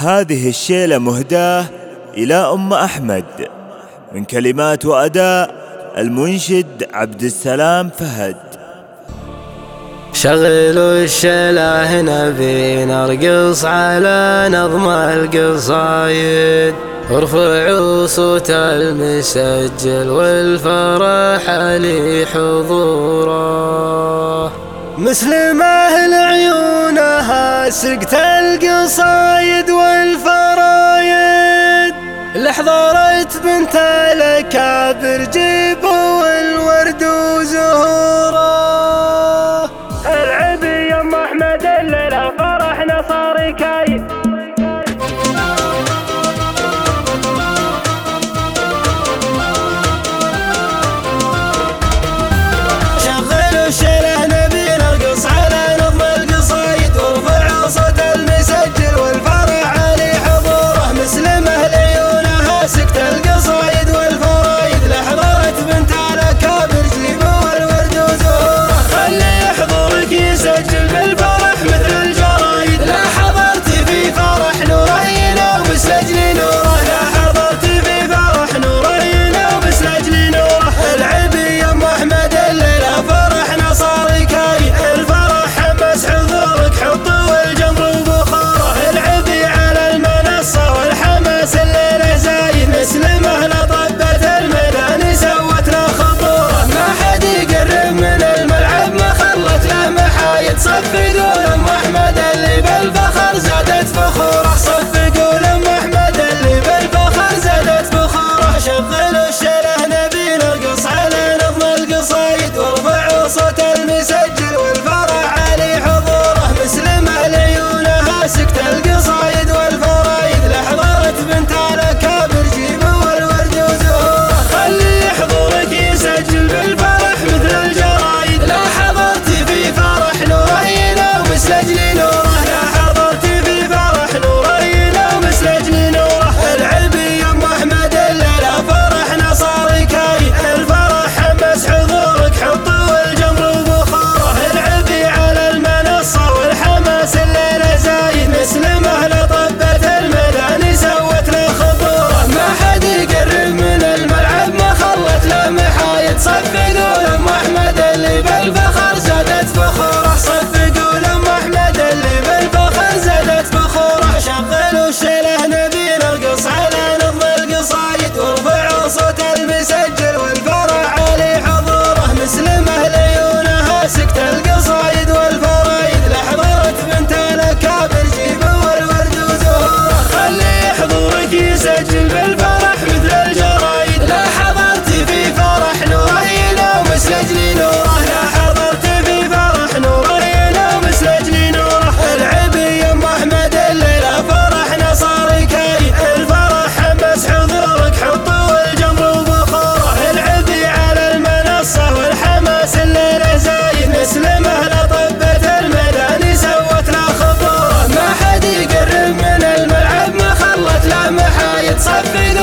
هذه الشيلة مهداة إلى أم أحمد من كلمات وأداء المنشد عبد السلام فهد. شغلوا الشيلة هنا نرقص على نظم القصايد. ارفعوا صوت المسجل والفرح علي حضوره مسلمة لعيونها سقت القصايد والفرايد. لحضرت بنت الأكابر جيبوا الورد وزهوره العبي يم أحمد الليلة once I think